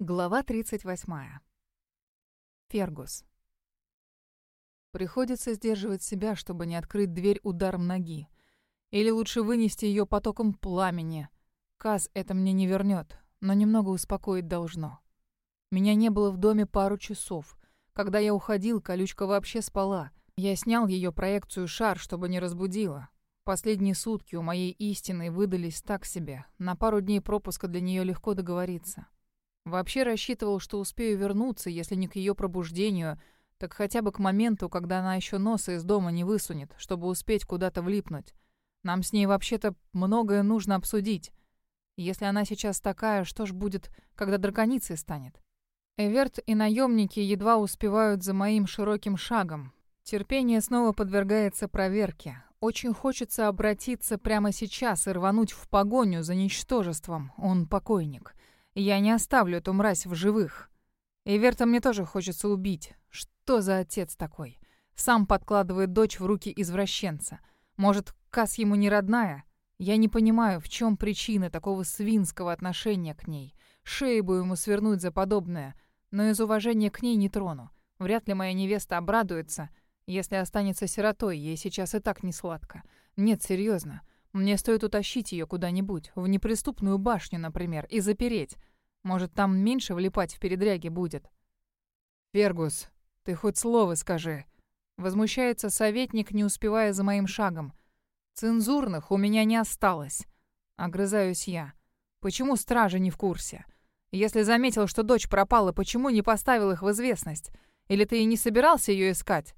Глава 38. Фергус. Приходится сдерживать себя, чтобы не открыть дверь ударом ноги. Или лучше вынести ее потоком пламени. Каз это мне не вернет, но немного успокоить должно. Меня не было в доме пару часов. Когда я уходил, колючка вообще спала. Я снял ее проекцию шар, чтобы не разбудила. Последние сутки у моей истины выдались так себе. На пару дней пропуска для нее легко договориться. Вообще рассчитывал, что успею вернуться, если не к ее пробуждению, так хотя бы к моменту, когда она еще носа из дома не высунет, чтобы успеть куда-то влипнуть. Нам с ней вообще-то многое нужно обсудить. Если она сейчас такая, что ж будет, когда драконицей станет? Эверт и наемники едва успевают за моим широким шагом. Терпение снова подвергается проверке. Очень хочется обратиться прямо сейчас и рвануть в погоню за ничтожеством. Он покойник. Я не оставлю эту мразь в живых. И Верта мне тоже хочется убить. Что за отец такой? Сам подкладывает дочь в руки извращенца. Может, Кас ему не родная? Я не понимаю, в чем причина такого свинского отношения к ней. Шею бы ему свернуть за подобное, но из уважения к ней не трону. Вряд ли моя невеста обрадуется, если останется сиротой, ей сейчас и так не сладко. Нет, серьезно. Мне стоит утащить ее куда-нибудь, в неприступную башню, например, и запереть. Может, там меньше влипать в передряги будет. «Фергус, ты хоть слово скажи». Возмущается советник, не успевая за моим шагом. «Цензурных у меня не осталось». Огрызаюсь я. «Почему стража не в курсе? Если заметил, что дочь пропала, почему не поставил их в известность? Или ты и не собирался ее искать?»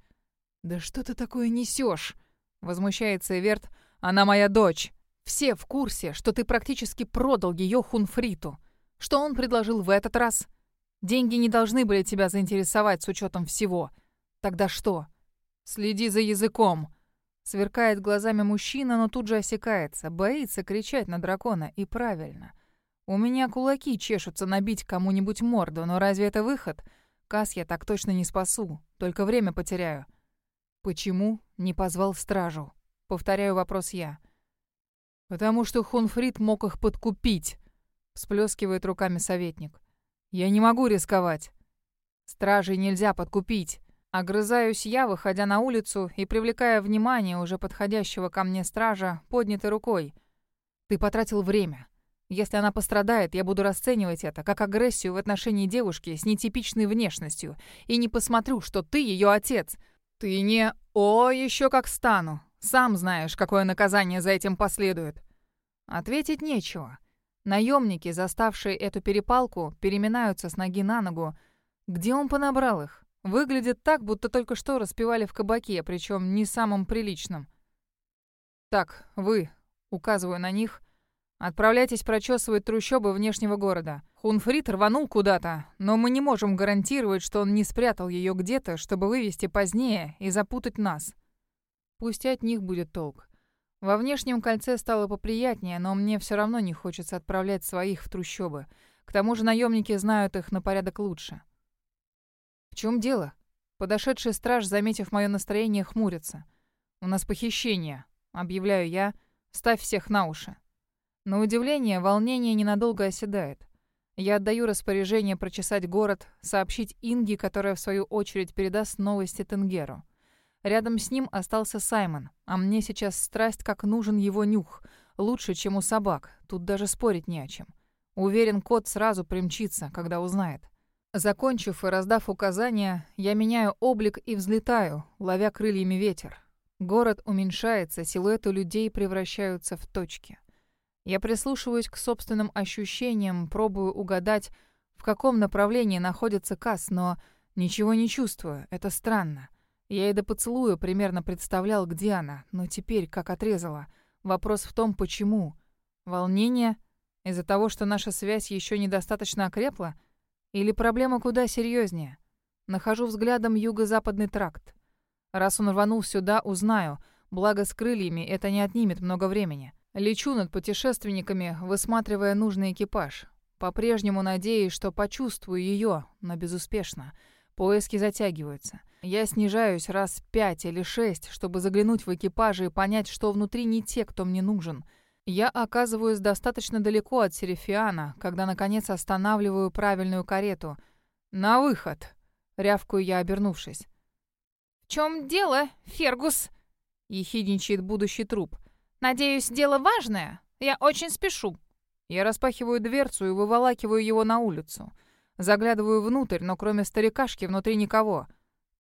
«Да что ты такое несешь? Возмущается Эверт, она моя дочь. Все в курсе, что ты практически продал ее Хунфриту. Что он предложил в этот раз? Деньги не должны были тебя заинтересовать с учетом всего. Тогда что? Следи за языком. Сверкает глазами мужчина, но тут же осекается, боится кричать на дракона, и правильно. У меня кулаки чешутся набить кому-нибудь морду, но разве это выход? Кас я так точно не спасу, только время потеряю. Почему не позвал стражу? Повторяю вопрос я. «Потому что Хунфрид мог их подкупить», — всплескивает руками советник. «Я не могу рисковать. Стражей нельзя подкупить». Огрызаюсь я, выходя на улицу и привлекая внимание уже подходящего ко мне стража, поднятой рукой. «Ты потратил время. Если она пострадает, я буду расценивать это как агрессию в отношении девушки с нетипичной внешностью и не посмотрю, что ты ее отец. Ты не... О, еще как стану. Сам знаешь, какое наказание за этим последует. Ответить нечего. Наемники, заставшие эту перепалку, переминаются с ноги на ногу. Где он понабрал их? Выглядит так, будто только что распивали в кабаке, причем не самым приличным. «Так, вы», — указываю на них, — «отправляйтесь прочесывать трущобы внешнего города. Хунфрид рванул куда-то, но мы не можем гарантировать, что он не спрятал ее где-то, чтобы вывести позднее и запутать нас. Пусть от них будет толк. Во внешнем кольце стало поприятнее, но мне все равно не хочется отправлять своих в трущобы. К тому же наемники знают их на порядок лучше. В чем дело? Подошедший страж, заметив мое настроение, хмурится. «У нас похищение», — объявляю я. «Ставь всех на уши». На удивление, волнение ненадолго оседает. Я отдаю распоряжение прочесать город, сообщить Инге, которая в свою очередь передаст новости Тенгеру. Рядом с ним остался Саймон, а мне сейчас страсть как нужен его нюх. Лучше, чем у собак, тут даже спорить не о чем. Уверен, кот сразу примчится, когда узнает. Закончив и раздав указания, я меняю облик и взлетаю, ловя крыльями ветер. Город уменьшается, силуэты людей превращаются в точки. Я прислушиваюсь к собственным ощущениям, пробую угадать, в каком направлении находится Кас, но ничего не чувствую, это странно. Я и до поцелуя примерно представлял, где она, но теперь как отрезала. Вопрос в том, почему. Волнение? Из-за того, что наша связь еще недостаточно окрепла? Или проблема куда серьезнее? Нахожу взглядом юго-западный тракт. Раз он рванул сюда, узнаю. Благо с крыльями это не отнимет много времени. Лечу над путешественниками, высматривая нужный экипаж. По-прежнему надеюсь, что почувствую ее, но безуспешно. Поиски затягиваются. Я снижаюсь раз пять или шесть, чтобы заглянуть в экипажи и понять, что внутри не те, кто мне нужен. Я оказываюсь достаточно далеко от Серифиана, когда, наконец, останавливаю правильную карету. «На выход!» — рявкую я, обернувшись. «В чем дело, Фергус?» — ехидничает будущий труп. «Надеюсь, дело важное? Я очень спешу». Я распахиваю дверцу и выволакиваю его на улицу. Заглядываю внутрь, но кроме старикашки внутри никого.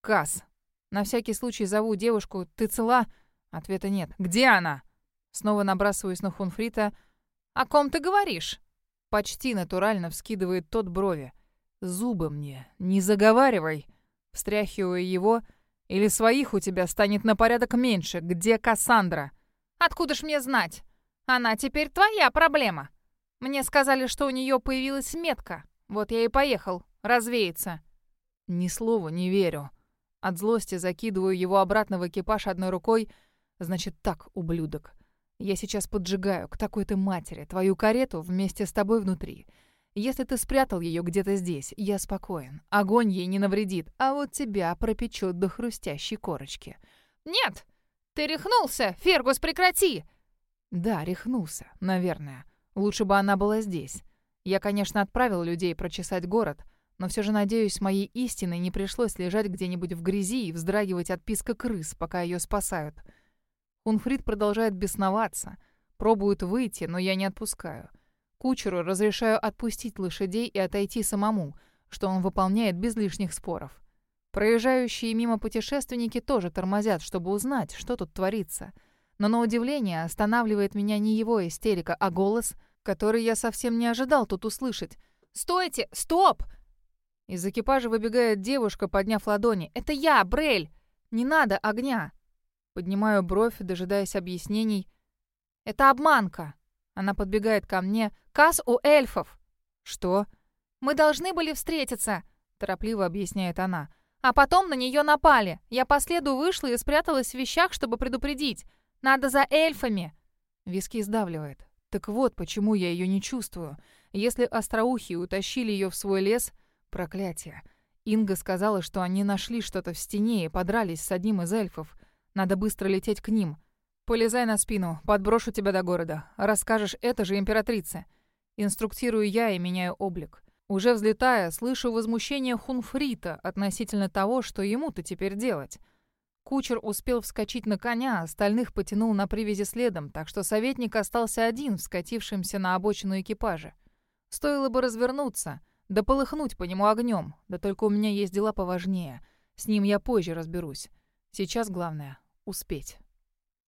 Кас. На всякий случай зову девушку. «Ты цела?» Ответа нет. «Где она?» Снова набрасываюсь на Хунфрита. «О ком ты говоришь?» Почти натурально вскидывает тот брови. «Зубы мне, не заговаривай!» Встряхиваю его. «Или своих у тебя станет на порядок меньше. Где Кассандра?» «Откуда ж мне знать? Она теперь твоя проблема. Мне сказали, что у нее появилась метка. Вот я и поехал. Развеяться». Ни слова не верю. От злости закидываю его обратно в экипаж одной рукой. Значит так, ублюдок. Я сейчас поджигаю к такой-то матери твою карету вместе с тобой внутри. Если ты спрятал ее где-то здесь, я спокоен. Огонь ей не навредит, а вот тебя пропечет до хрустящей корочки. «Нет! Ты рехнулся! Фергус, прекрати!» Да, рехнулся, наверное. Лучше бы она была здесь. Я, конечно, отправил людей прочесать город, но все же, надеюсь, моей истиной не пришлось лежать где-нибудь в грязи и вздрагивать от писка крыс, пока ее спасают. Унфрид продолжает бесноваться. Пробует выйти, но я не отпускаю. Кучеру разрешаю отпустить лошадей и отойти самому, что он выполняет без лишних споров. Проезжающие мимо путешественники тоже тормозят, чтобы узнать, что тут творится. Но на удивление останавливает меня не его истерика, а голос, который я совсем не ожидал тут услышать. «Стойте! Стоп!» Из экипажа выбегает девушка, подняв ладони. «Это я, Брель! Не надо огня!» Поднимаю бровь, дожидаясь объяснений. «Это обманка!» Она подбегает ко мне. «Касс у эльфов!» «Что?» «Мы должны были встретиться!» Торопливо объясняет она. «А потом на нее напали. Я по следу вышла и спряталась в вещах, чтобы предупредить. Надо за эльфами!» Виски сдавливает. Так вот, почему я ее не чувствую. Если остроухие утащили ее в свой лес... Проклятие. Инга сказала, что они нашли что-то в стене и подрались с одним из эльфов. Надо быстро лететь к ним. Полезай на спину, подброшу тебя до города. Расскажешь это же императрице. Инструктирую я и меняю облик. Уже взлетая, слышу возмущение Хунфрита относительно того, что ему-то теперь делать. Кучер успел вскочить на коня, остальных потянул на привязи следом, так что советник остался один в скатившемся на обочину экипаже. Стоило бы развернуться, да полыхнуть по нему огнем, да только у меня есть дела поважнее. С ним я позже разберусь. Сейчас главное — успеть.